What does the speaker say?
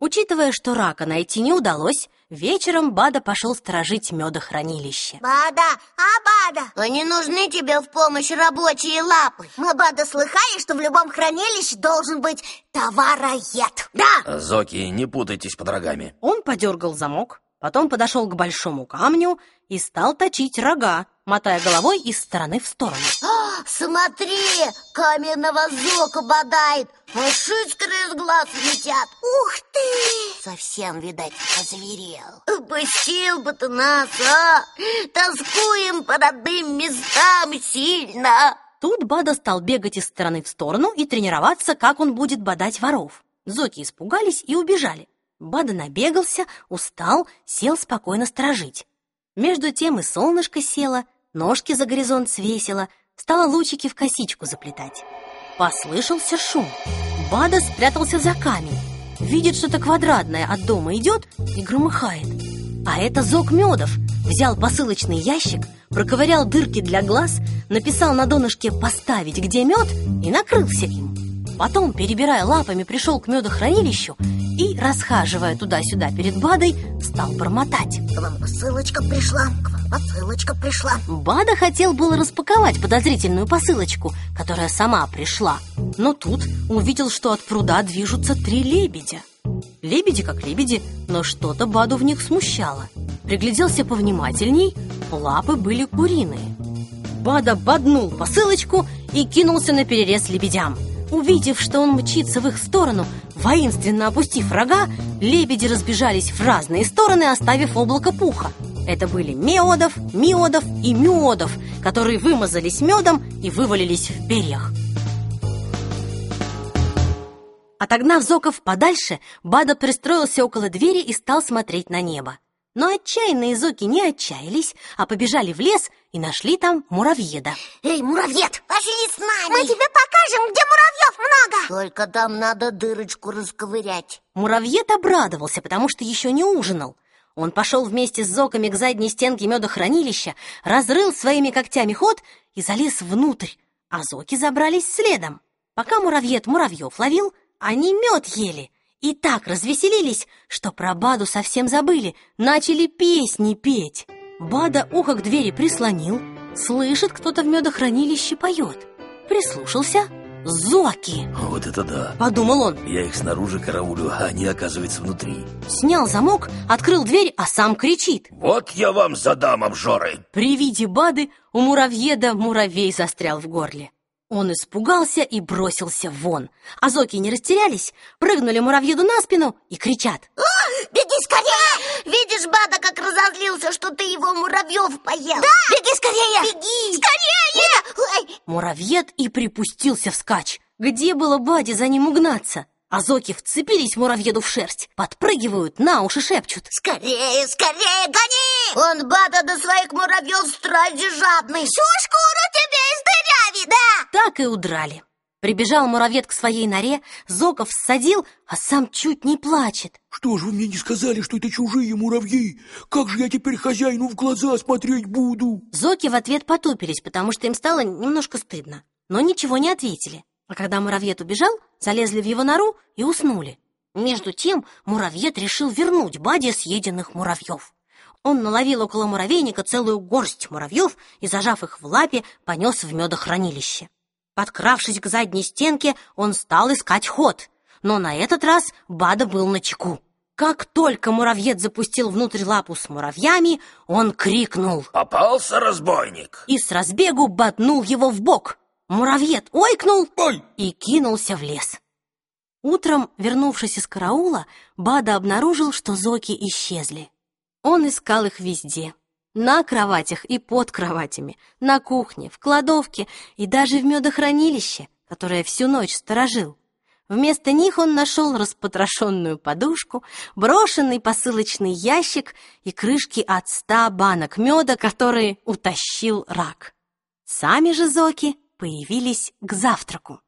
Учитывая, что рака найти не удалось, вечером Бада пошел сторожить медохранилище. Бада, а Бада? Они нужны тебе в помощь рабочие лапы. Мы, Бада, слыхали, что в любом хранилище должен быть товароед. Да! Зоки, не путайтесь под рогами. Он подергал замок, потом подошел к большому камню и стал точить рога, мотая головой из стороны в сторону. А, смотри, каменного зока бодает, аж искры из глаз летят. Ух ты! Совсем, видать, озверел. Пустил бы ты нас, а! Тоскуем по родным местам сильно. Тут Бада стал бегать из стороны в сторону и тренироваться, как он будет бодать воров. Зоки испугались и убежали. Бада набегался, устал, сел спокойно сторожить. Между тем и солнышко село, ножки за горизонт свесило, стала лучики в косичку заплетать. Послышался шум. Бада спрятался за камень. Видит, что-то квадратное от дома идет и громыхает. А это Зок Медов. Взял посылочный ящик, проковырял дырки для глаз, написал на донышке «поставить, где мед» и накрылся им. Потом, перебирая лапами, пришел к медохранилищу и, расхаживая туда-сюда перед Бадой, стал бормотать. К вам посылочка пришла, к вам посылочка пришла. Бада хотел было распаковать подозрительную посылочку, которая сама пришла. Но тут увидел, что от пруда движутся три лебедя. Лебеди как лебеди, но что-то Баду в них смущало. Пригляделся повнимательней, лапы были куриные. Бада боднул посылочку и кинулся на перерез лебедям. Увидев, что он мчится в их сторону, воинственно опустив рога, лебеди разбежались в разные стороны, оставив облако пуха. Это были Меодов, Миодов и Мюодов, которые вымазались медом и вывалились в перьях. Отогнав Зоков подальше, Бада пристроился около двери и стал смотреть на небо. Но отчаянные Зоки не отчаялись, а побежали в лес и нашли там муравьеда. Эй, муравьед, пошли с нами! Мы тебе покажем, где муравьев много! Только там надо дырочку расковырять. Муравьед обрадовался, потому что еще не ужинал. Он пошел вместе с Зоками к задней стенке медохранилища, разрыл своими когтями ход и залез внутрь, а Зоки забрались следом. Пока муравьед муравьев ловил, они мед ели и так развеселились, что про Баду совсем забыли, начали песни петь. Бада ухо к двери прислонил, слышит, кто-то в медохранилище поет. Прислушался — Зоки! Вот это да! Подумал он. Я их снаружи караулю, а они, оказывается, внутри. Снял замок, открыл дверь, а сам кричит. Вот я вам задам обжоры! При виде Бады у муравьеда муравей застрял в горле. Он испугался и бросился вон. А зоки не растерялись, прыгнули муравьеду на спину и кричат. О, беги скорее! Видишь, Бада, как разозлился, что ты его муравьев поел? Да! Беги скорее! Беги! Скорее! Ой. Муравьед и припустился вскачь. Где было Баде за ним угнаться? А зоки вцепились муравьеду в шерсть, подпрыгивают, на уши шепчут. Скорее, скорее, гони! Он, Бада, до своих муравьев страсть жадный. Всю шкуру тебе издырявит, да! Так и удрали. Прибежал муравьед к своей норе, Зоков ссадил, а сам чуть не плачет. Что же вы мне не сказали, что это чужие муравьи? Как же я теперь хозяину в глаза смотреть буду? Зоки в ответ потупились, потому что им стало немножко стыдно, но ничего не ответили. А когда муравьед убежал, залезли в его нору и уснули. Между тем муравьед решил вернуть Баде съеденных муравьев. Он наловил около муравейника целую горсть муравьев и, зажав их в лапе, понес в медохранилище. Подкравшись к задней стенке, он стал искать ход, но на этот раз Бада был на чеку. Как только муравьед запустил внутрь лапу с муравьями, он крикнул Попался разбойник! и с разбегу ботнул его в бок. Муравьед ойкнул Ой! и кинулся в лес. Утром, вернувшись из караула, Бада обнаружил, что зоки исчезли. Он искал их везде. На кроватях и под кроватями, на кухне, в кладовке и даже в медохранилище, которое всю ночь сторожил. Вместо них он нашел распотрошенную подушку, брошенный посылочный ящик и крышки от ста банок меда, которые утащил рак. Сами же зоки появились к завтраку.